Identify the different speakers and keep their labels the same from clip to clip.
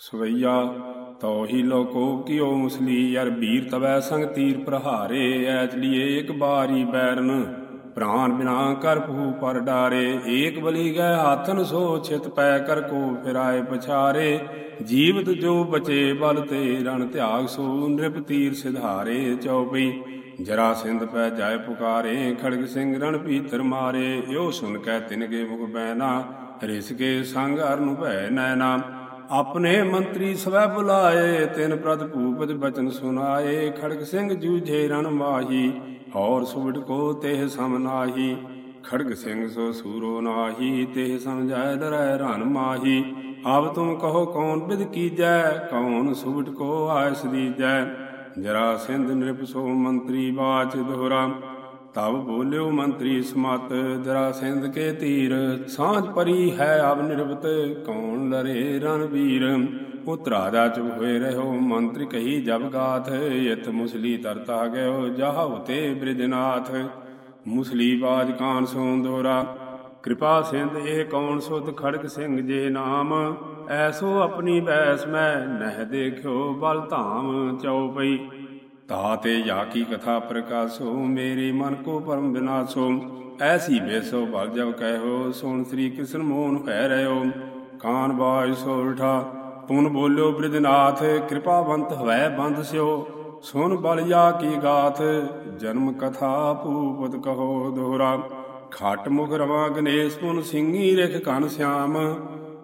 Speaker 1: ਸਵਈਆ ਤੋ ਹੀ ਲੋਕੋ ਕਿਉ ਮੁਸਲੀ ਯਰ ਵੀਰ ਤਵੈ ਸੰਗ ਤੀਰ ਪ੍ਰਹਾਰੇ, ਐਚ ਲੀਏ ਇੱਕ ਬਾਰੀ ਬੈਰਨ। ਪ੍ਰਾਨ ਬਿਨਾ ਕਰ ਭੂ ਪਰ ਡਾਰੇ, ਏਕ ਬਲੀ ਗਏ ਹਾਥਨ ਸੋ ਛਿਤ ਪੈ ਕਰ ਕੋ ਫਿਰਾਏ ਪਛਾਰੇ। ਜੀਵਤ ਜੋ ਬਚੇ ਬਲ ਤੇ ਰਣ ਧਿਆਗ ਸੋ ਨਿਰਪ ਤੀਰ ਸਿਧਾਰੇ। ਚਉਪਈ ਜਰਾ ਸਿੰਧ ਪੈ ਜਾਏ ਪੁਕਾਰੇ, ਖੜਗ ਸਿੰਘ ਰਣ ਭੀਤਰ ਮਾਰੇ। ਏਉ ਸੁਨ ਕੈ ਤਿਨਗੇ ਮੁਖ ਬੈਨਾ, ਰਿਸ ਕੇ ਸੰਗ ਅਰਨ ਭੈ ਨੈਨਾ। ਆਪਣੇ ਮੰਤਰੀ ਸਵੈ ਬੁਲਾਏ, ਤਿਨ ਪ੍ਰਦ ਭੂਪਤ ਬਚਨ ਸੁਨਾਏ ਖੜਕ ਸਿੰਘ ਜੂਝੇ ਰਣ ਮਾਹੀ ਔਰ ਸੁਵਡ ਕੋ ਤੇਹ ਸਮ ਨਾਹੀ। ਖੜਗ ਸਿੰਘ ਸੋ ਸੂਰੋ ਨਾਹੀ, ਤੇਹ ਸਮਝਾਇ ਦਰੈ ਰਣ ਮਾਹੀ। ਆਪ ਤੁਮ ਕਹੋ ਕੌਣ ਬਿਦ ਕੀਜੈ, ਕੌਣ ਸੁਵਡ ਕੋ ਆਇਸ ਦੀਜੈ। ਜਰਾ ਸਿੰਧ ਨਿਰਪ ਸੋ ਮੰਤਰੀ ਬਾਚ ਦੋਹਰਾ। ਤਬ ਬੋਲਿਓ ਮੰਤਰੀ ਸਮਤ, ਜਰਾ ਸਿੰਧ ਕੇ ਤੀਰ, ਸਾਂਝ ਪਰੀ ਹੈ ਅਬ ਨਿਰਵਤ ਕੌਣ ਲਰੇ ਰਣਵੀਰ ਉਤਰਾ ਦਾ ਚੁਪ ਹੋਏ ਰਹੋ, ਮੰਤਰੀ ਕਹੀ ਜਬ ਗਾਥ, ਯਤ ਮੁਸਲੀ ਤਰਤਾ ਗਇਓ, ਜਹ ਉਤੇ ਬ੍ਰਿਜਨਾਥ। ਮੁਸਲੀ ਬਾਜ ਕਾਨ ਸੋ ਦੋਰਾ, ਕਿਰਪਾ ਸਿੰਧ ਇਹ ਕੌਣ ਸੁਧ ਖੜਕ ਸਿੰਘ ਜੇ ਨਾਮ? ਐਸੋ ਆਪਣੀ ਬੈਸ ਮੈਂ ਨਹਿ ਦੇਖਿਓ, ਬਲ ਧਾਮ ਚਉਪਈ ਤਾਤੇ ਜਾ ਕੀ ਕਥਾ ਪ੍ਰਕਾਸ਼ੋ, ਮੇਰੇ ਮਨ ਕੋ ਪਰਮ ਬਿਨਾਸੋ। ਐਸੀ ਬੇਸੋ ਭਲ ਜਬ ਕਹਿਓ, ਸੁਣ ਸ੍ਰੀ ਕ੍ਰਿਸ਼ਨ ਮੋਹਨ ਹੈ ਰਿਓ ਕਾਨ ਬਾਜ ਸੋਲਠਾ ਪੁਨ ਬੋਲਿਓ ਬ੍ਰਿਧਨਾਥ ਕਿਰਪਾਵੰਤ ਹਵੈ ਬੰਦ ਸਿਓ। ਸੁਨ ਬਲ ਜਾ ਕੀ ਗਾਥ, ਜਨਮ ਕਥਾ ਭੂਪਤ ਕਹੋ ਦੋਹਰਾ। ਖਟ ਮੁਖ ਰਵਾ ਗਨੇਸ਼ ਪੁਨ ਸਿੰਘੀ ਰਿਖ ਕਨ ਸਿਆਮ।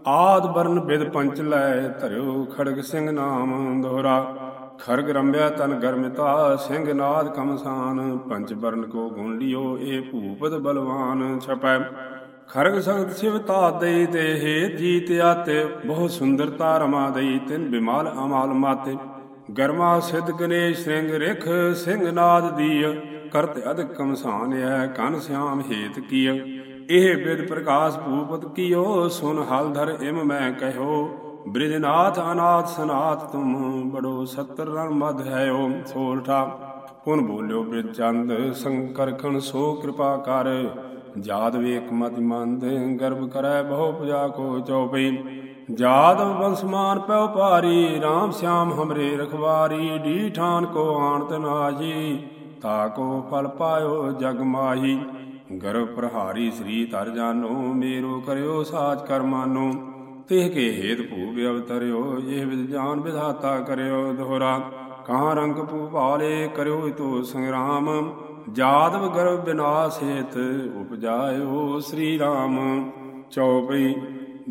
Speaker 1: ਆਦ ਬਰਨ ਬਿਦ ਪੰਚ ਲੈ ਧਰਿਓ ਖੜਗ ਸਿੰਘ ਨਾਮ ਦੋਹਰਾ। ਖਰਗ ਰੰਭਿਆ ਤਨ ਗਰਮਿਤਾ, ਸਿੰਘ ਨਾਦ ਕਮਸਾਨ ਪੰਚ ਬਰਨ ਕੋ ਗੁਣ ਲਿਓ ਇਹ ਭੂਪਤ ਬਲਵਾਨ ਛਪੈ। ਖਰਗ ਸੰਗਤ ਸਿਵ ਤਾ ਦੇਈ ਤੇ, ਹੇ ਜੀਤ ਆਤੇ, ਬਹੁ ਸੁੰਦਰਤਾ ਰਮਾ ਦਈ, ਤਿਨ ਬਿਮਾਲ ਅਮਾਲ ਮਾਤੇ। ਗਰਮਾ ਸਿਧ ਗਣੇਸ਼ ਸਿੰਘ ਰਿਖ, ਸਿੰਘ ਨਾਦ ਦੀय ਕਰਤ ਅਧਿਕ ਕਮਸਾਨ ਹੈ ਕਨ ਸਿਆਮ ਹੇਤ ਕੀਯ ਇਹ ਬਿਦ ਪ੍ਰਕਾਸ਼ ਭੂਪਤ ਕੀਓ, ਸੁਨ ਹਲ ਧਰ ਇਮ ਮੈਂ ਕਹਿਓ। ਬ੍ਰਿਜਨਾਥ ਅਨਾਥ ਸਨਾਥ ਤੁਮ ਬੜੋ ਸਤਰ ਰਣ ਮਧ ਹੈ ਓ ਸੋਲਠਾ। ਪੁਨ ਬੋਲਿਓ ਬ੍ਰਿਜ ਚੰਦ, ਸੰਕਰ ਖਣ ਸੋ ਕਿਰਪਾ ਕਰ। ਜਾਦ ਵੇਖ ਮਤਿ ਮੰਦ, ਗਰਭ ਕਰੈ ਬਹੁ ਪੂਜਾ ਕੋ ਚਉਪਈ ਜਾਦਵ ਬੰਸਮਾਨ ਪਉ ਭਾਰੀ RAM ਸਿਆਮ ਹਮਰੇ ਰਖਵਾਰੀ। ਢੀਠਾਨ ਕੋ ਆਣਤ ਨਾਜੀ ਤਾ ਕੋ ਫਲ ਪਾਇਓ ਜਗ ਮਾਹੀ। ਗਰਭ ਪ੍ਰਹਾਰੀ ਸ੍ਰੀ ਤਰ ਜਾਨੋ, ਮੇਰੋ ਕਰਿਓ ਸਾਚ ਕਰਮਾਨੋ। ਤਿਹ ਕੇ ਹੇਤ ਭੂਪ ਅਵਤਰਿਓ ਇਹ ਵਿਦ ਵਿਧਾਤਾ ਕਰਿਓ ਦੋਹਰਾ। ਕਾਂ ਰੰਗ ਭੂਪਾਲੇ ਕਰਿਓ ਤੋ ਸੰਗਰਾਮ। ਜਾਦਵ ਗਰਭ ਬਿਨਾਸ਼ ਹੇਤ ਉਪਜਾਇਓ ਸ੍ਰੀ ਰਾਮ ਚਉਪਈ,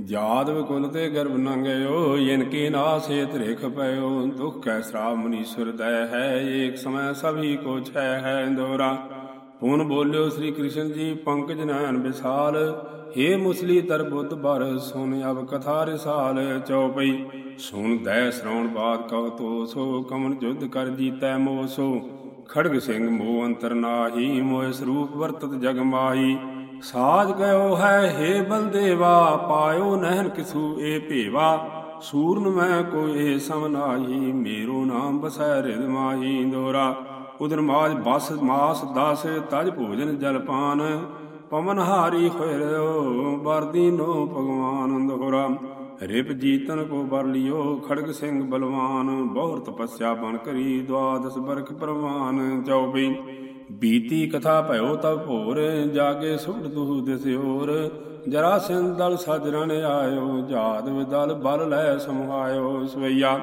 Speaker 1: ਜਾਦਵ ਕੁਲ ਤੇ ਗਰਭ ਨੰਗਿਓ ਇਨ ਕੀ ਨਾਸ ਹੇਤ ਰੇਖ ਪਇਓ। ਦੁਖ ਕੈ ਸਰਾਪ ਮਨੀਸ਼ਵਰ ਦਇ ਹੈ, ਏਕ ਸਮੈ ਸਭੀ ਕੋ ਛੈ ਹੈ ਦੋਰਾ ਹੁਣ ਬੋਲਿਓ ਸ੍ਰੀ ਕ੍ਰਿਸ਼ਨ ਜੀ, ਪੰਕਜ ਨੈਣ ਵਿਸਾਲ। ਹੇ ਮੁਸਲੀ ਤਰ ਬੁੱਧ ਬਰ ਸੁਨ ਅਬ ਕਥਾ ਰਿਸਾਲ ਚਉਪਈ। ਸੁਨ ਦੈ ਸ਼ਰਵਣ ਬਾਦ ਕਉ ਤੋ ਸੋ ਕਮਨ ਜੁਧ ਕਰ ਜੀਤੈ ਮੋਹ ਸੋ ਖੜਗ ਸਿੰਘ ਮੋਹ ਅੰਤਰ ਨਾਹੀ, ਮੋਹ ਸਰੂਪ ਵਰਤਤ ਜਗ ਮਾਹੀ। ਸਾਜ ਗਇਓ ਹੈ, ਹੇ ਬਲਦੇਵਾ, ਪਾਇਓ ਨਹਿਨ ਕਿਸੂ ਏ ਭੇਵਾ। ਸੂਰਨ ਮੈਂ ਕੋਈ ਸਮ ਨਾਹੀ ਮੇਰੋ ਨਾਮ ਬਸੈ ਰਿਦ ਮਾਹੀ, ਦੋਰਾ। ਉਦਰ ਮਾਜ ਬਸ ਮਾਸ ਦਸ ਤਜ ਭੋਜਨ ਜਲ ਪਾਨ, ਪਵਨ ਹਾਰੀ ਹੋਇ ਰਿਓ ਭਗਵਾਨ ਦੋਰਾ ਰਿਪ ਜੀਤਨ ਕੋ ਬਰ ਲਿਓ ਖੜਗ ਸਿੰਘ ਬਲਵਾਨ ਬਹੁਰ ਤਪੱਸਿਆ ਬਨ ਕਰੀ ਦਵਾਦਸ ਬਰਖ ਪ੍ਰਵਾਨ। ਚਉਬਈ ਬੀਤੀ ਕਥਾ ਭਇਓ ਤਬ ਭੋਰ, ਜਾਗੇ ਸੁਟ ਦੁਹ ਦਿਸਿਓਰ। ਜਰਾ ਸਿੰਧ ਦਲ ਸਜਰਨ ਆਇਓ, ਜਾਦ ਵਿਦਲ ਬਲ ਲੈ ਸਮਹਾਇਓ ਸਵਈਆ।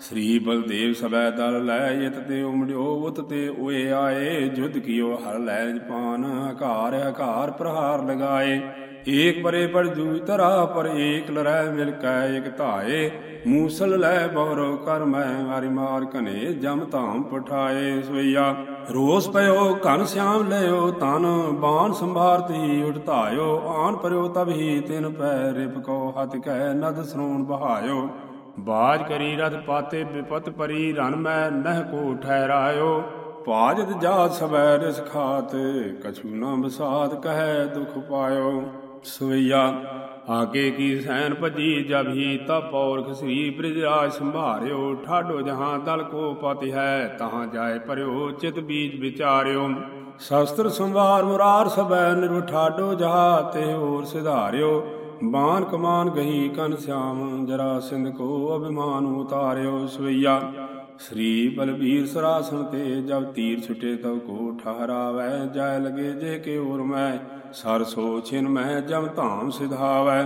Speaker 1: ਸ੍ਰੀ ਬਲਦੇਵ ਸਬੈ ਦਲ ਲੈ ਇਤ ਤੇ ਉਮੜਿਓ, ਉਤ ਤੇ ਓਏ ਆਏ। ਜੁਧ ਕੀਓ ਹਰ ਲੈ ਜਪਾਨ ਹਕਾਰ ਹਕਾਰ ਪ੍ਰਹਾਰ ਲਗਾਏ। ਏਕ ਪਰੇ ਪਰ ਜੂਜ ਤਰਾ ਪਰ ਏਕ ਲਰੈ ਮਿਲ ਕੈ ਇਕ ਧਾਏ। ਮੂਸਲ ਲੈ ਬਹਰੋ ਕਰ ਮੈਂ ਮਾਰੀ ਮਾਰ ਕਨੇ ਜਮ ਧਾਮ ਪਠਾਏ ਸਵਈਆ। ਰੋਸ ਪਇਓ ਕਨ ਸਿਆਮ ਲਿਓ ਤਨ ਬਾਣ ਸੰਭਾਰਤੀ ਉਠਤਾਇਓ ਆਨ ਪਰਿਓ, ਤਬ ਹੀ ਤਿਨ ਪੈ ਰਿਪ ਕੋ ਹਤ ਕੈ ਨਦ ਸਰੂਣ ਬਹਾਇਓ। ਬਾਜ ਕਰੀ ਰਥ ਪਾਤੇ ਵਿਪਤ ਪਰੀ ਰਨ ਮੈਂ ਨਹਿ ਕੋ ਠਹਿਰਾਇਓ। ਭਾਜਤ ਜਾ ਸਬੈ ਰਿਸ ਖਾਤ, ਕਛੂ ਨਾ ਬਸਾਤ ਕਹੈ ਦੁਖ ਪਾਇਓ। ਸਵਈਆ, ਆਗੇ ਕੀ ਸੈਨ ਭਜੀ ਜਬ ਹੀ ਤਪ ਔਰਖ ਸ੍ਰੀ ਬ੍ਰਿਜਰਾਜ ਸੰਭਾਰਿਓ। ਠਾਡੋ ਜਹਾਂ ਦਲ ਕੋ ਪਤਿ ਹੈ, ਤਹਾਂ ਜਾਏ ਪਰਿਓ, ਚਿਤ ਬੀਜ ਵਿਚਾਰਿਓ। ਸ਼ਸਤਰ ਸੰਵਾਰ ਮੁਰਾਰ ਸਬੈ ਨਿਰਵ ਜਹਾ, ਤੇ ਹੋਰ ਸਿਧਾਰਿਓ। ਬਾਨ ਕਮਾਨ ਗਹੀ ਕਨ ਸਿਆਮ, ਜਰਾ ਸਿੰਧ ਕੋ ਅਭਿਮਾਨ ਉਤਾਰਿਓ ਸਵਈਆ। ਸ੍ਰੀ ਬਲਬੀਰ ਸਰਾਸਨ ਤੇ ਜਬ ਤੀਰ ਛੁਟੇ ਤਬ ਕੋ ਠਹਰਾਵੈ, ਜੈ ਲਗੇ ਜੇ ਕੇ ਔਰ ਮੈਂ, ਸਰ ਸੋ ਛਿਨ ਮੈਂ ਜਮ ਧਾਮ ਸਿਧਾਵੈ।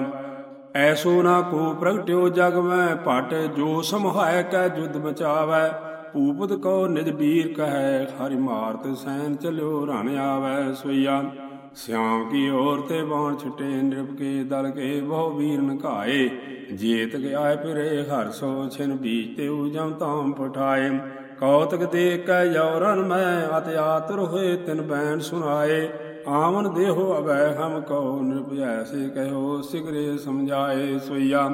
Speaker 1: ਐਸੋ ਨਾ ਕੋ ਪ੍ਰਗਟਿਓ ਜਗ ਮੈਂ ਭਟ ਜੋ ਸਮਹਾਇ ਕੈ ਜੁਦ ਮਚਾਵੈ ਭੂਪਤ ਕੋ ਨਿਜ ਵੀਰ ਕਹੈ, ਹਰਿ ਮਾਰਤ ਸੈਨ ਚਲਿਓ ਰਣ ਆਵੈ ਸੋਈਆ ਸਿਆਮ ਕੀ ਔਰ ਤੇ ਬਾਣ ਛਟੇ, ਨਿਰਭ ਕੇ ਦਲ ਕੇ ਬਹੁ ਵੀਰ ਨਕਾਏ। ਜੀਤ ਗਿਆ ਫਿਰੇ, ਹਰ ਸੋ ਛਿਨ ਬੀਜ ਤੇ ਜਮ ਤਾਮ ਪਠਾਏ। ਕੌਤਕ ਦੇ ਕੈ ਯੌਰਨ ਮੈਂ, ਅਤ ਆਤਰ ਹੋਏ ਤਿਨ ਬੈਣ ਸੁਨਾਏ ਆਵਨ ਦੇਹੋ ਅਵੈ, ਹਮ ਕਉ ਨਿਰਭੈ ਸੇ ਕਹਿਓ ਸਿਗਰੇ ਸਮਝਾਏ ਸੋਈਆ।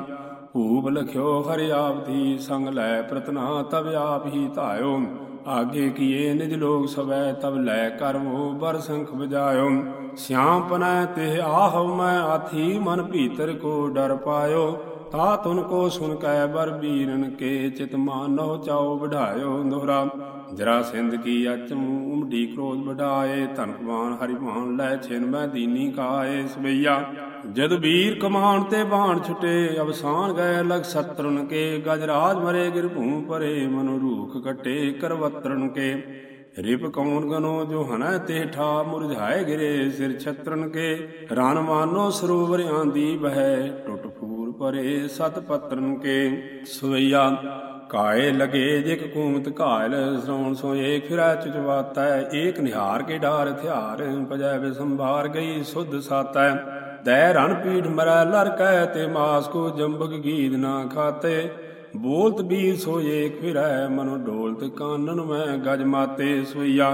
Speaker 1: ਭੂਪ ਲਖਿਓ ਹਰਿ ਆਪ ਦੀ ਸੰਗ ਲੈ ਪ੍ਰਤਨਾ ਤਬ ਆਪ ਹੀ ਧਾਇਓ। ਆਗੇ ਕੀਏ ਨਿਜ ਲੋਕ ਸਵੈ ਤਬ ਲੈ ਕਰਮੋ ਬਰ ਸੰਖ ਬਜਾਇਓ ਸਿਆਮ ਪਨੈ ਤੇ ਆਹ ਮੈਂ, ਆਥੀ ਮਨ ਭੀਤਰ ਕੋ ਡਰ ਪਾਇਓ। ਤਾ ਤੁਨ ਕੋ ਸੁਨ ਕੈ ਬਰ ਬੀਰਨ ਕੇ ਚਿਤ ਮਾਨੋ ਚਾਉ ਵਢਾਇਓ ਦੋਹਰਾ। ਜਰਾ ਸਿੰਧ ਕੀ ਅਚਮ ਉਮਡੀ ਕ੍ਰੋਧ ਵਢਾਏ ਧਨਕਵਾਨ ਹਰਿਮਾਨ ਲੈ ਛਿਨ ਮੈਂ ਦੀਨੀ ਕਾਏ ਸਵਈਆ। ਜਦ ਵੀਰ ਕਮਾਨ ਤੇ ਬਾਣ ਛੁਟੇ, ਅਵਸਾਨ ਗਏ ਲਗ ਸਤਰਨ ਕੇ। ਗਜਰਾਜ ਮਰੇ ਗਿਰ ਭੂ ਪਰੇ, ਮਨੁ ਰੂਖ ਕਟੇ ਕਰਵਤਰਨ ਕੇ। ਰਿਪ ਕੌਣ ਗਨੋ ਜੋ ਹਨੈ ਤੇ ਠਾ, ਮੁਰਝਾਏ ਗਿਰੇ ਸਿਰ ਛਤਰਨ ਕੇ। ਰਨ ਮਾਨੋ ਸਰੋਵਰ ਆਂਦੀ ਬਹਿ, ਟੁੱਟ ਫੂਰ ਪਰੇ ਸਤ ਪਤਰਨ ਕੇ ਸਵਈਆ। ਕਾਏ ਲਗੇ ਜਿਕ ਕੂਮਤ ਘਾਇਲ ਸ੍ਰਵਣ ਸੋ ਏਕ ਫਿਰੈ ਚੁਚਵਾਤੈ ਏਕ ਨਿਹਾਰ ਕੇ ਡਾਰ ਹਥਿਆਰ ਪਜੈ ਬਿਸੰਭਾਰ ਗਈ ਸੁਧ ਸਾਤਾ। ਦੈ ਰਣ ਪੀੜ ਮਰੈ ਲਰਕੈ, ਤੇ ਮਾਸ ਕੋ ਜੰਬਕ ਗੀਦ ਨਾ ਖਾਤੇ। ਬੋਲਤ ਬੀਰ ਸੋ ਏਕ ਫਿਰੈ, ਮਨੁ ਡੋਲਤ ਕਾਨਨ ਮੈਂ ਗਜ ਮਾਤੇ ਸੋਈਆ।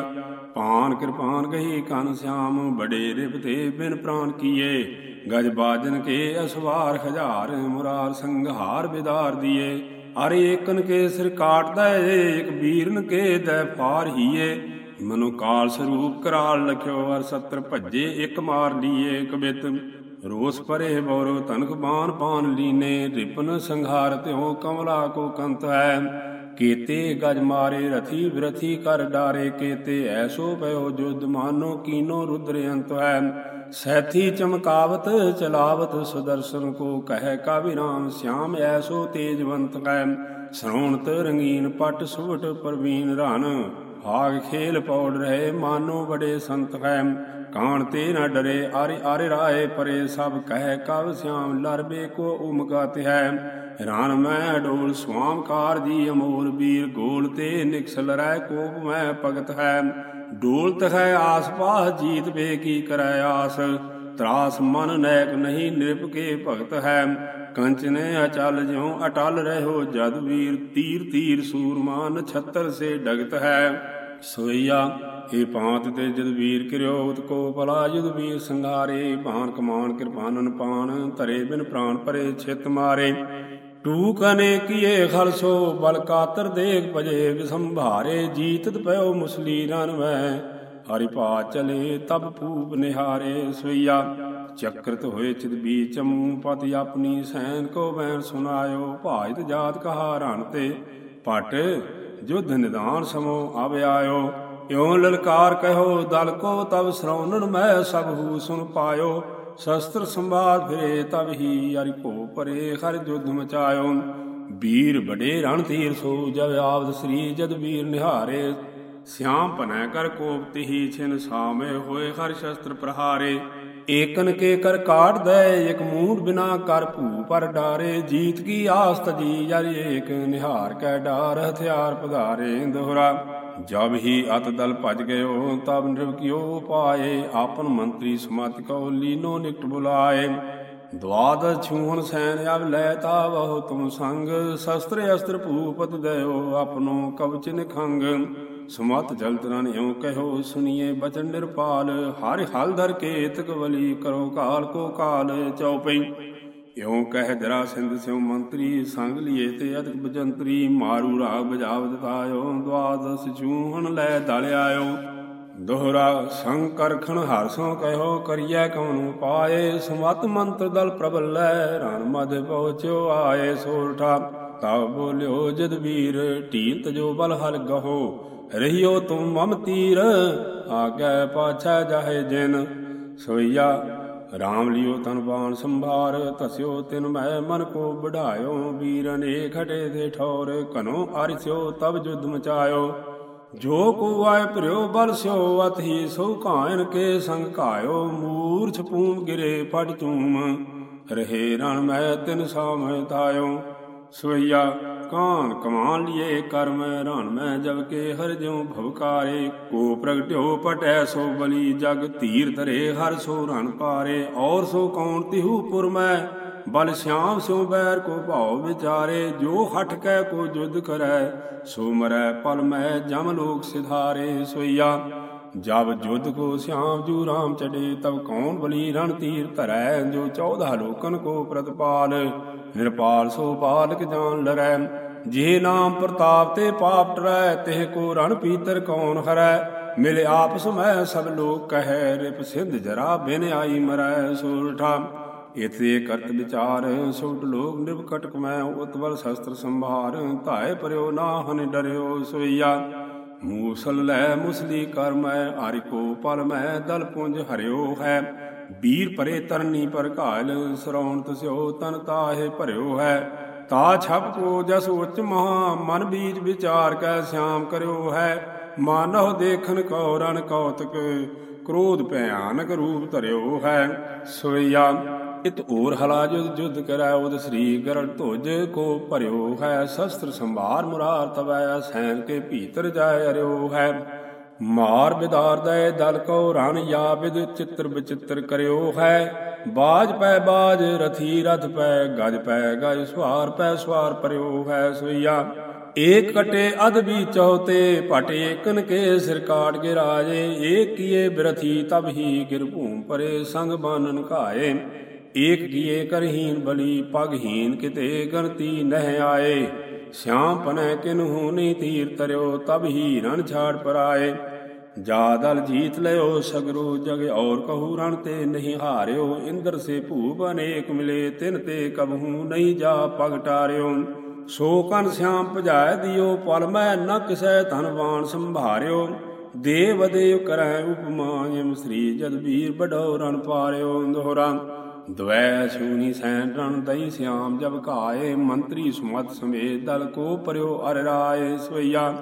Speaker 1: ਪਾਨ ਕਿਰਪਾਨ ਗਈ ਕਨ ਸਿਆਮ, ਬੜੇ ਰਿਪਤੇ ਬਿਨ ਪ੍ਰਾਨ ਕੀਏ। ਗਜ ਬਾਜਨ ਕੇ ਅਸਵਾਰ ਹਜ਼ਾਰ, ਮੁਰਾਰ ਸੰਘਾਰ ਬਿਦਾਰ ਦੀਏ। ਅਰੇ ਏਕਨ ਕੇ ਸਿਰ ਕਾਟਦਾ ਏਕ ਵੀਰਨ ਕੇ ਦੈ ਫਾਰ ਹੀਏ। ਮਨੁ ਕਾਲ ਸਰੂਪ ਕਰਾਲ ਲਖਿਓ ਅਰ ਸਤਰ ਭੱਜੇ ਇਕ ਮਾਰ ਲੀਏ, ਕਬਿਤ ਰੋਸ ਪਰੇ ਬੌਰੋ ਤਨਕ ਬਾਨ ਪਾਨ ਲੀਨੇ, ਰਿਪਨ ਸੰਘਾਰ ਤਿਉ ਕਮਲਾ ਕੋ ਕੰਤ ਹੈ ਕੀਤੇ ਗਜ ਮਾਰੇ, ਰਥੀ ਵਿਰਥੀ ਕਰ ਡਾਰੇ, ਕੀਤੇ ਐਸੋ ਪਇਓ ਜੁਦ ਮਾਨੋ, ਕੀਨੋ ਰੁਦਰ ਅੰਤ ਹੈ ਸੈਥੀ ਚਮਕਾਵਤ, ਚਲਾਵਤ ਸੁਦਰਸ਼ਨ ਕੋ ਕਹਿ ਕਾਵਿ ਰਾਮ, ਸਿਆਮ ਐਸੋ ਤੇਜਵੰਤ ਹੈ ਸਰੋਣਤ ਰੰਗੀਨ ਪਟ ਸੁਵਟ ਪ੍ਰਵੀਨ ਰਣ ਹਾਗ ਖੇਲ ਪੌੜ ਰਹੇ, ਮਾਨੋ ਬੜੇ ਸੰਤ ਹੈ ਕਾਣ ਤੇ ਨਾ ਡਰੇ ਆਰੇ ਆਰੇ ਰਾਏ ਪਰੇ ਸਭ ਕਹਿ, ਕਵ ਸਿਆਮ ਲਰਬੇ ਕੋ ਉਮਗਤ ਹੈ। ਰਾਨ ਮੈਂ ਡੋਲ ਸੁਆਮ ਕਾਰ ਜੀ ਅਮੋਰ ਵੀਰ ਗੋਲ ਤੇ ਨਿਕਸਲ ਰਹਿ ਕੋਪ ਮੈਂ ਭਗਤ ਹੈ। ਡੋਲਤ ਹੈ ਆਸ ਪਾਸ ਜੀਤ ਬੇ ਕੀ ਕਰੈ ਆਸ। ਤਰਾਸ ਮਨ ਨੈਕ ਨਹੀਂ ਨਿਰਪ ਕੇ ਭਗਤ ਹੈ। ਕੰਚਨੇ ਅਚਲ ਜਿਉ ਅਟਲ ਰਹਿਓ ਜਦ ਵੀਰ, ਤੀਰ ਤੀਰ ਸੂਰਮਾਨ ਛਤਰ ਸੇ ਡਗਤ ਹੈ। ਸੋਈਆ ਏ ਪਾਂਤ ਤੇ ਜਦ ਵੀਰ ਕਿਰਿਓ, ਉਤ ਕੋ ਭਲਾ ਜਦ ਵੀਰ ਸੰਘਾਰੇ ਭਾਨ ਕਮਾਨ ਕਿਰਪਾਨਨ ਪਾਨ ਧਰੇ ਬਿਨ ਪ੍ਰਾਨ ਪਰੇ ਛਿਤ ਮਾਰੇ। ਟੂਕ ਅਨੇਕੀਏ ਖਲਸੋ, ਬਲ ਕਾਤਰ ਦੇਖ ਭਜੇ ਵਿਸੰਭਾਰੇ। ਜੀਤਤ ਪਇਓ ਮੁਸਲੀ ਰਨ ਮੈਂ ਹਰਿ ਭਾ ਚਲੇ ਤਬ ਪੂਪ ਨਿਹਾਰੇ। ਸੋਈਆ, ਚਕਰਤ ਹੋਏ ਚਿਤ ਬੀਚਮ, ਪਤ ਆਪਣੀ ਸੈਨ ਕੋ ਬੈਨ ਸੁਨਾਇਓ। ਭਾਜਤ ਜਾਤ ਕਹਾ ਰਣ ਤੇ, ਪਟ ਜੁਧ ਨਿਦਾਨ ਸਮੋ ਆਵ ਇਉਂ ਲਲਕਾਰ ਕਹਿਓ, ਦਲ ਕੋ ਤਬ ਸ਼ਰਉਨਨ ਮੈਂ ਸਭ ਹੂ ਸੁਨ ਪਾਇਓ। ਸ਼ਸਤਰ ਸੰਭਾਲ ਫਿਰੇ ਤਬ ਹੀ ਅਰਿ ਭੋ ਪਰੇ, ਹਰ ਜੁਧ ਮਚਾਇਓ। ਵੀਰ ਬੜੇ ਰਣ ਤੀਰ ਸੋ, ਜਬ ਆਵਦ ਸ੍ਰੀ ਜਦ ਵੀਰ ਨਿਹਾਰੇ। ਸਿਆਮ ਭਨੈ ਕਰ ਕੋਪ ਤਿਹੀ ਛਿਨ ਸਾਮੇ ਹੋਏ, ਹਰ ਸ਼ਸਤਰ ਪ੍ਰਹਾਰੇ। ਏਕਨ ਕੇ ਕਰ ਕਾਟ ਦੈ, ਇਕ ਮੂੜ ਬਿਨਾ ਕਰ ਭੂ ਪਰ ਡਾਰੇ। ਜੀਤ ਕੀ ਆਸ ਤਜੀ ਯਾਰ ਏਕ ਨਿਹਾਰ ਕੈ ਡਾਰ, ਹਥਿਆਰ ਪਧਾਰੇ। ਦੋਹਰਾ ਜਬ ਹੀ ਅਤ ਦਲ ਭਜ ਗਇਓ, ਤਬ ਨਿਰਵ ਕਿਓ ਪਾਏ ਆਪਨ ਮੰਤਰੀ ਸਮਤ ਕਉ ਲੀਨੋ ਨਿਕਟ ਬੁਲਾਏ। ਦਵਾਦ ਛੂਹਣ ਸੈਨ ਅਬ ਲੈ ਤਾ ਬਹੁ ਤੁਮ ਸੰਗ। ਸ਼ਸਤਰ ਅਸਤਰ ਭੂਪਤ ਦਇਓ ਆਪਨੋ ਕਵਚ ਨਿਖੰਗ। ਸਮਤ ਜਲਤ ਰਨ ਇਉ ਕਹਿਓ ਸੁਨੀਏ ਬਚਨ ਨਿਰਪਾਲ। ਹਰਿ ਹਲ ਦਰ ਕੇ ਤਕ ਕਰੋ ਕਾਲ ਕੋ ਕਾਲ ਚਉਪਈ। ਇਉ ਕਹਿ ਦਰਾ ਸਿੰਧ ਸਿਉ ਮੰਤਰੀ, ਸੰਗ ਲਿਏ ਤੇ ਅਦਕ ਬਜੰਤਰੀ, ਮਾਰੂ ਰਾਗ ਬਜਾਵਤ ਤਾਇਓ ਦਵਾਦਸ ਜੂਹਣ ਲੈ ਦਲ ਆਇਓ ਦੋਹਰਾ ਸੰਕਰਖਣ ਹਰਸੋਂ ਕਹਿਓ, ਕਰੀਐ ਕਉਨ ਪਾਏ ਸਮਤ ਮੰਤ ਦਲ ਪ੍ਰਬਲ ਲੈ ਮਦ ਪਹੁੰਚਿਓ ਆਏ ਸੋਰਠਾ। ਤਬ ਬੋਲਿਓ, ਜਦ ਵੀਰ ਢੀਲ ਤਜੋ ਬਲ ਹਲ ਗਹੋ, ਰਹੀਓ ਤੁਮ ਮਮ ਤੀਰ, ਆਗੇ ਪਾਛਾ ਜਾਹੇ ਜਿਨ, ਸੋਈਆ ਰਾਮ ਲਿਓ ਤਨ ਬਾਣ ਸੰਭਾਰ, ਤਸਿਓ ਤਿਨ ਮੈਂ ਮਨ ਕੋ ਬਢਾਇਓ ਵੀਰ ਅਨੇਕ ਹਟੇ ਦੇ ਠੌਰ ਕਨੋ ਅਰਿਸਿਓ ਤਬ ਜੁਦ ਮਚਾਇਓ। ਜੋ ਕੋ ਆਏ ਭਰਿਓ ਬਲ ਸਿਓ ਅਤਹੀ ਸੋ ਕਾਇਨ ਕੇ ਸੰਗ ਘਾਇਓ। ਮੂਰਛ ਪੂਮ ਗਿਰੇ ਪੜ ਤੂਮ ਰਹੇ ਰਣ ਮੈਂ ਤਿਨ ਸਾਮੈ ਤਾਇਓ ਸਵਈਆ, ਕਾਨ ਕਮਾਨ ਲਿਏ ਕਰਮ, ਰਣ ਮੈਂ ਜਬ ਕੇ ਹਰ ਜਿਉ ਭਵਕਾਰੇ ਕੋ ਪ੍ਰਗਟਿਓ ਪਟੈ ਸੋ ਬਲੀ ਜਗ, ਧੀਰ ਧਰੇ ਹਰ ਸੋ ਰਣ ਪਾਰੇ। ਔਰ ਸੋ ਕੌਣ ਤਿਹੂ ਪੁਰ ਮੈਂ, ਬਲ ਸਿਆਮ ਸਿਉ ਬੈਰ ਕੋ ਭਾਉ ਵਿਚਾਰੇ। ਜੋ ਹਟ ਕੈ ਕੋ ਜੁਦ ਕਰੈ, ਸੋ ਮਰੈ ਪਲ ਮੈਂ ਜਮ ਲੋਕ ਸਿਧਾਰੇ। ਸੋਈਆ ਜਬ ਜੁਦ ਕੋ ਸਿਆਮ ਜੂ ਰਾਮ ਚੜੇ, ਤਬ ਕੌਣ ਬਲੀ ਰਣ ਤੀਰ ਧਰੈ? ਜੋ 14 ਲੋਕਨ ਕੋ ਪ੍ਰਤਪਾਲ, ਨਿਰਪਾਲ ਸੋ ਬਾਲਕ ਜਾਨ ਲਰੈ। ਜੇ ਨਾਮ ਪ੍ਰਤਾਪ ਤੇ ਪਾਪ ਟਰੈ, ਤਿਹ ਕੋ ਰਣ ਪੀਤਰ ਕੌਣ ਹਰੈ? ਮਿਲ ਆਪ ਮੈਂ ਸਭ ਲੋਕ ਕਹੈ, ਰਿਪ ਸਿੱਧ ਜਰਾ ਬਿਨ ਆਈ ਮਰੈ ਸੂਰਠਾ ਇਥੇ ਕਰਤ ਵਿਚਾਰ, ਸੁਟ ਲੋਕ ਨਿਵਕਟਕ ਕਮੈ ਉਤਵਲ ਸ਼ਸਤਰ ਸੰਭਾਰ। ਧਾਏ ਪਰਿਓ ਨਾ ਹਨ ਡਰਿਓ ਸੋਈਆ। ਮੂਸਲ ਲੈ ਮੁਸਲੀ ਕਰ ਮੈਂ, ਹਰਿ ਕੋ ਪਲ ਮੈਂ, ਦਲ ਪੁੰਜ ਹਰਿਓ ਹੈ। ਵੀਰ ਭਰੇ ਤਰਨੀ ਪਰ ਘਾਲ ਸਰੌਣ ਤਸਿਓ ਤਨ ਤਾਹੇ ਭਰਿਓ ਹੈ। ਤਾ ਛਪ ਕੋ ਜਸ ਉੱਚ ਮਹਾ, ਮਨ ਬੀਜ ਵਿਚਾਰ ਕੈ ਸਿਆਮ ਕਰਿਓ ਹੈ। ਮਾਨਹੁ ਦੇਖਨ ਕਉ ਰਣ ਕੌਤਕ, ਕ੍ਰੋਧ ਭਿਆਨਕ ਰੂਪ ਧਰਿਓ ਹੈ। ਸੋਇਆ ਇਤ ਔਰ ਹਲਾ ਜੁਦ ਜੁਦ ਕਰੈ ਉਦ ਸ੍ਰੀ ਗਰਲ ਧੁਜ ਕੋ ਭਰਿਓ ਹੈ ਸ਼ਸਤਰ ਸੰਭਾਰ ਮੁਰਾਰ ਤਵੈ ਸੈਨ ਕੇ ਭੀਤਰ ਜਾਇ ਅਰਿਓ ਹੈ। ਮਾਰ ਬਿਦਾਰ ਦੈ ਦਲ ਕੋ ਰਣ ਯਾ ਵਿਦ ਚਿੱਤਰ ਵਿਚਿੱਤਰ ਕਰਿਓ ਹੈ। ਬਾਜ ਪੈ ਬਾਜ ਰਥੀ ਰਥ ਪੈ ਗਜ ਪੈ ਗਜ ਸਵਾਰ ਪੈ ਸਵਾਰ ਪਰਿਓ ਹੈ ਸੋਈਆ ਏਕ ਕਟੇ ਅਧ ਵੀ ਚੌਤੇ ਭਟ ਏਕਨ ਕੇ ਸਿਰ ਕਾਟ ਕੇ ਏਕ ਕੀਏ ਬਿਰਥੀ ਤਬ ਹੀ ਗਿਰ ਭੂਮ ਪਰੇ ਸੰਗ ਬਾਨਨ ਘਾਏ। ਏਕ ਕੀਏ ਕਰਹੀਨ ਬਲੀ, ਪਗਹੀਨ ਕਿਤੇ ਗਣਤੀ ਨਹਿ ਆਏ। ਸਿਆਮ ਪਨੈ ਕਿਨਹੂ ਨੀ ਤੀਰ ਤਰਿਓ, ਤਬ ਹੀ ਰਣ ਛਾੜ ਪਰਾਏ। ਜਾ ਦਲ ਜੀਤ ਲਿਓ, ਸਗਰੋ ਜਗ ਔਰ ਕਹੂ ਰਣ ਤੇ ਨਹੀਂ ਹਾਰਿਓ। ਇੰਦਰ ਸੇ ਭੂਪ ਅਨੇਕ ਮਿਲੇ, ਤਿਨ ਤੇ ਕਬਹੂ ਨਹੀਂ ਜਾ ਪਗ ਟਾਰਿਓ। ਸੋ ਕਨ ਸਿਆਮ ਭਜਾਇ ਦਿਓ, ਪਲ ਮੈਂ ਨ ਕਿਸੈ ਧਨਵਾਨ ਸੰਭਾਰਿਓ। ਦੇਵ ਦੇਵ ਕਰੈ ਉਪਮਾ ਸ੍ਰੀ ਜਦ ਵੀਰ ਬਡੋ ਰਣ ਪਾਰਿਓ। ਦੋਹਰਾ ਦਵੈ ਸੂਨੀ ਸੈਨ ਰਣ ਦਈ ਸਿਆਮ ਜਬ ਘਾਏ, ਮੰਤਰੀ ਸੁਮਤ ਸਮੇਤ ਦਲ ਕੋ ਪਰਿਓ ਅਰ ਰਾਏ ਸਵਈਆ।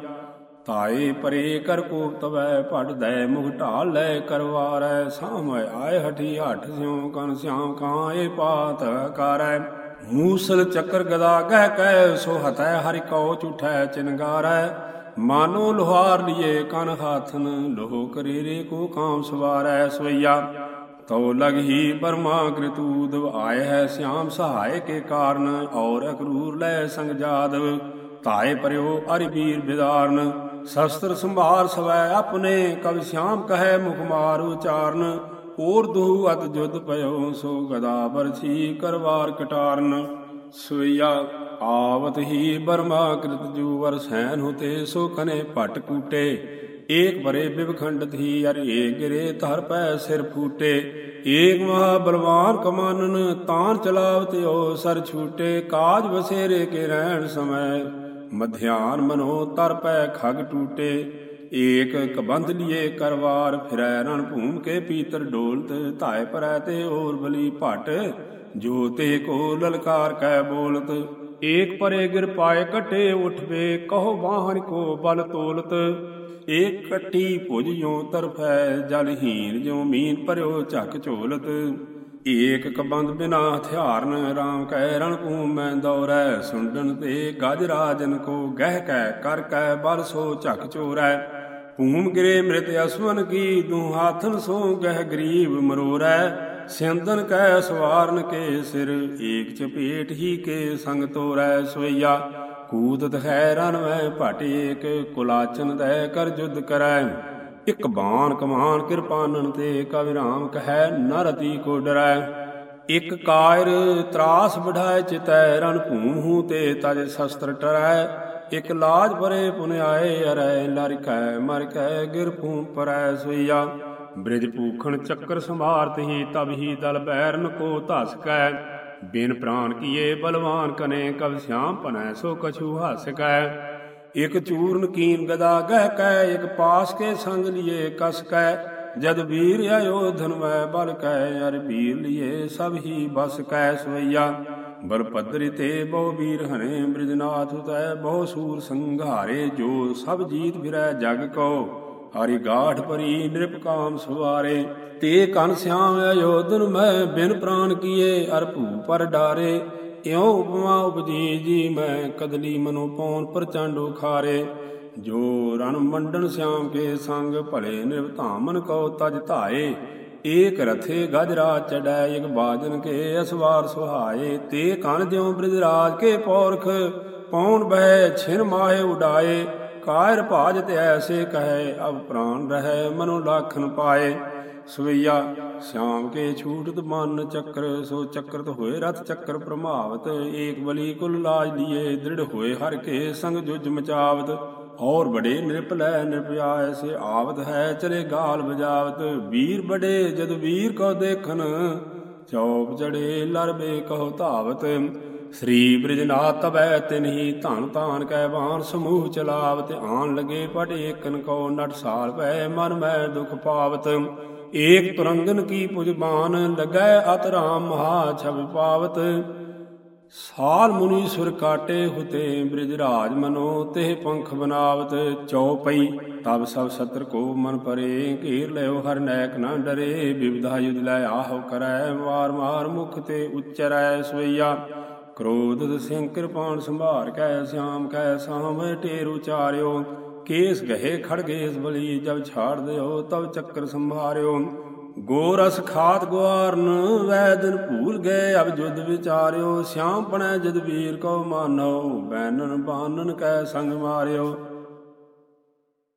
Speaker 1: ਤਾਏ ਪਰੇ ਕਰ ਕੋ ਤਵੈ ਪੜ ਦੈ, ਮੁਖ ਢਾਲ ਲੈ ਕਰਵਾਰੈ ਸਾਮੈ ਆਏ ਹਠੀ ਹਠ ਸਿਉ ਕਨ ਸਿਆਮ ਕਾਏ ਪਾਤ ਕਰੈ। ਮੂਸਲ ਚੱਕਰ ਗਦਾ ਕਹਿ ਕਹਿ ਸੋ ਹਤੈ ਹਰਿ ਕਉ ਝੂਠੈ ਚਿਨਗਾਰੈ ਮਾਨੋ ਲੋਹਾਰ ਲਿਏ ਕਨ ਹਾਥਨ, ਲੋਹ ਕਰੀਰੇ ਕੋ ਕਾਮ ਸਵਾਰੈ ਸਵਈਆ। ਤਉ ਲਗ ਹੀ ਪਰਮਾ ਕ੍ਰਿਤੂਦ, ਆਏ ਹੈ ਸਿਆਮ ਸਹਾਇ ਕੇ ਕਾਰਨ, ਔਰ ਅਕਰੂਰ ਲੈ ਸੰਗ ਜਾਦਵ ਧਾਏ ਪਰਿਓ ਅਰਿ ਵੀਰ ਸ਼ਸਤਰ ਸੰਭਾਰ ਸਵੈ ਆਪਣੇ, ਕਵਿ ਸਿਆਮ ਕਹੈ ਮੁਖ ਮਾਰ ਉਚਾਰਨ। ਔਰ ਦੁਹ ਅਤ ਜੁਦ ਪਇਓ ਸੋ ਗਦਾ ਬਰਛੀ ਕਰਵਾਰ ਕਟਾਰਨ। ਸੋਈਆ ਆਵਤ ਹੀ ਬਰਮਾ ਕ੍ਰਿਤ ਜੂ ਵਰ ਸੈਨ ਹੁਤੇ ਸੋ ਕਨੇ ਭਟ ਕੂਟੇ। ਏਕ ਬਰੇ ਬਿਵਖੰਡਤ ਹੀ ਅਰ ਏ ਗਿਰੇ ਧਰ ਪੈ ਸਿਰ ਫੂਟੇ। ਏਕ ਮਹਾ ਬਲਵਾਨ ਕਮਾਨਨ ਤਾਨ ਚਲਾਵਤ ਓ ਸਰ ਛੂਟੇ। ਕਾਜ ਵਸੇਰੇ ਕੇ ਰਹਿਣ ਸਮੈ, ਮਧਿਆਨ ਮਨੋ ਤਰ ਪੈ ਖਗ ਟੂਟੇ। ਏਕ ਕਬੰਧ ਲਿਏ ਕਰਵਾਰ, ਫਿਰੈ ਰਣ ਭੂਮ ਕੇ ਪੀਤਰ ਡੋਲਤ। ਧਾਇ ਪਰੈ ਤੇ ਔਰ ਬਲੀ ਭਟ, ਜੋ ਤੇ ਕੋ ਲਲਕਾਰ ਕੈ ਬੋਲਤ। ਏਕ ਪਰੇ ਗਿਰ ਪਾਏ ਕਟੇ ਉਠਵੇ, ਕਹੋ ਬਾਹਨ ਕੋ ਬਲ ਤੋਲਤ। ਏਕ ਕੱਟੀ ਭੁਜ ਜੋ ਤਰਫੈ ਜਲਹੀਨ ਜੋ ਮੀਨ ਭਰਿਓ ਝਕ ਝੋਲਤ। ਏਕ ਕਬੰਦ ਬਿਨਾ ਹਥਿਆਰਨ RAM ਕੈ, ਰਣ ਭੂਮ ਮੈਂ ਦੌਰੈ, ਸੁੰਡਨ ਤੇ ਗਜ ਰਾਜਨ ਕੋ ਗਹਿ ਕੈ, ਕਰ ਕੈ ਬਲ ਸੋ ਝਕ ਚੋਰੈ ਭੂਮ ਗਿਰੇ ਮ੍ਰਿਤ ਅਸਵਨ ਕੀ, ਦੂ ਹਾਥਨ ਸੋ ਗਹਿ ਗਰੀਬ ਮਰੋਰੈ। ਸਿੰਦਨ ਕੈ ਸਵਾਰਨ ਕੇ ਸਿਰ, ਏਕ ਚਪੇਟ ਹੀ ਕੇ ਸੰਗ ਤੋਰੈ ਸੋਈਆ ਕੂਦਤ ਹੈ ਰਨ ਮੈਂ ਭਟ ਏਕ, ਕੁਲਾਚਨ ਦੈ ਕਰ ਜੁਦ ਕਰੈ। ਇਕ ਬਾਣ ਕਮਾਨ ਕਿਰਪਾਨਨ ਤੇ ਕਵਿ ਰਾਮ ਕਹੈ ਨਰਤੀ ਕੋ ਡਰੈ ਇਕ ਕਾਇਰ ਤਰਾਸ ਬਢਾਇ ਚਿਤੈ ਰਨ ਭੂਮ ਹੂ ਤੇ ਤਜ ਸ਼ਸਤਰ ਟਰੈ। ਇਕ ਲਾਜ ਪਰੇ ਪੁਨ ਆਏ ਅਰੈ ਕੈ ਮਰ ਕੈ ਗਿਰ ਭੂਮ ਪਰੈ ਸੋਈਆ ਬ੍ਰਿਜ ਪੂਖਣ ਚੱਕਰ ਸੰਭਾਰਤ ਹੀ ਤਬ ਹੀ ਦਲ ਬੈਰਨ ਕੋ ਧਸ ਕੈ। ਬਿਨ ਪ੍ਰਾਨ ਕੀਏ ਬਲਵਾਨ ਕਨੇ ਕਬ ਸਿਆਮ ਪਨੈ ਸੋ ਕਛੂ ਹਸ ਕੈ। ਇਕ ਚੂਰਨ ਕੀਨ ਗਦਾ ਗਹਿ ਕੈ, ਇਕ ਪਾਸ ਕੇ ਸੰਗ ਲਿਏ ਕਸ ਕੈ। ਜਦ ਵੀਰ ਆਯੋਧਨ ਮੈਂ ਬਲ ਕੈ, ਅਰ ਵੀਰ ਲਿਏ ਸਭ ਹੀ ਬਸ ਕੈ ਸਵਈਆ। ਬਲ ਪੱਧਰੀ ਤੇ ਬਹੁ ਵੀਰ ਹਨੇ, ਬ੍ਰਿਜਨਾਥ ਉਤੈ ਬਹੁ ਸੂਰ ਸੰਘਾਰੇ, ਜੋ ਸਭ ਜੀਤ ਫਿਰੈ ਜਗ ਕੋ ਹਰੀ ਗਾਠ ਪਰੀ ਨਿਰਪਕਾਮ ਸਵਾਰੇ, ਤੇ ਕਨ ਸਿਆਮ ਅਯੋਧਨ ਮੈਂ ਬਿਨ ਪ੍ਰਾਨ ਕੀਏ, ਅਰ ਭੂ ਪਰ ਡਾਰੇ, ਇਉ ਉਪਮਾ ਉਪਜੀ ਜੀ ਮੈਂ ਕਦਲੀ ਮਨੋ ਪੌਨ ਪ੍ਰਚੰਡ ਖਾਰੇ ਜੋ ਰਣ ਮੰਡਨ ਸਿਆਮ ਕੇ ਸੰਗ ਭਲੇ ਨਿਰਧਾਮਨ ਕੋ ਤਜ ਧਾਏ, ਏਕ ਰਥੇ ਗਜਰਾ ਚੜੈ ਇਕ ਬਾਜਨ ਕੇ ਅਸਵਾਰ ਸੁਹਾਏ, ਤੇ ਕਨ ਜਿਉ ਬ੍ਰਿਜਰਾਜ ਕੇ ਪੌਰਖ, ਪੌਣ ਬਹਿ ਛਿਨ ਮਾਹੇ ਉਡਾਏ ਕਾਇਰ ਭਾਜਤ ਐਸੇ ਕਹੈ, ਅਬ ਪ੍ਰਾਨ ਰਹਿ, ਮਨੁ ਲਾਖਨ ਪਾਏ। ਸਵਈਆ ਸ਼ਾਮ ਕੇ ਛੂਟਤ ਮਨ ਚੱਕਰ, ਸੋ ਚੱਕਰਤ ਹੋਏ ਰਥ ਚੱਕਰ ਪ੍ਰਮਾਵਤ ਏਕ ਬਲੀ ਕੁਲ ਲਾਜ ਲੀਏ, ਦ੍ਰਿੜ ਹੋਏ ਹਰ ਕੇ ਸੰਗ ਜੁਜ ਮਚਾਵਤ। ਔਰ ਬੜੇ ਨਿਰਪਲੈ ਨਿਰਪਿਆਇ ਸੇ ਆਵਤ ਹੈ, ਚਲੇ ਗਾਲ ਬਜਾਵਤ ਵੀਰ ਬੜੇ, ਜਦ ਵੀਰ ਕੋ ਦੇਖਨ, ਚੌਪ ਚੜੇ ਲਰਬੇ ਕਹੋ ਧਾਵਤ। ਸ੍ਰੀ ਬ੍ਰਿਜਨਾਥ ਤਬੈ ਤਿਨਹੀ ਧਨ ਤਾਨ ਕੈ ਬਾਣ, ਸਮੂਹ ਚਲਾਵਤ ਆਣ ਲਗੇ ਪਟ ਏਕਨ ਕੋ ਨਟ ਸਾਲ ਪੈ, ਮਨ ਮੈਂ ਦੁਖ ਪਾਵਤ। ਏਕ ਤੁਰੰਗਨ ਕੀ ਪੁਜਬਾਨ ਲਗੈ ਅਤ ਰਾਮ ਮਹਾ ਛਵ ਪਾਵਤ। ਸਾਲ ਮੁਨੀ ਸੁਰ ਕਾਟੇ ਹੁਤੇ ਬ੍ਰਿਜ ਰਾਜ ਮਨੋ ਤੇ ਪੰਖ ਬਨਾਵਤ। ਚਉਪਈ ਤਬ ਸਭ ਸਤਰ ਕੋ ਮਨ ਪਰੇ, ਘੇਰ ਲਿਓ ਹਰ ਨੈਕ ਨਾ ਡਰੇ ਵਿਵਧਾ ਯੁਧ ਲੈ ਆਹੋ ਕਰੈ ਮਾਰ ਮਾਰ ਮੁਖ ਤੇ ਉਚਰੈ ਸਵਈਆ। ਕ੍ਰੋਧ ਸਿੰਘ ਕਿਰਪਾਨ ਸੰਭਾਰ ਕੈ, ਸਿਆਮ ਕੈ ਸਾਵੇਂ ਢੇਰ ਉਚਾਰਿਓ ਕੇਸ ਗਹੇ ਖੜਗੇਸ ਬਲੀ, ਜਬ ਛਾੜ ਦਿਓ, ਤਬ ਚੱਕਰ ਸੰਭਾਰਿਓ। ਗੋਰਸ ਖਾਤ ਵੈ ਦਿਨ ਭੂਲ ਗਏ, ਅਬ ਜੁਦ ਵਿਚਾਰਿਓ। ਸਿਆਮ ਪਣੈ ਜਦ ਵੀਰ ਕੋ ਮਾਨੋ, ਬੈਨਨ ਬਾਨਨ ਕੈ ਸੰਗ ਮਾਰਿਓ।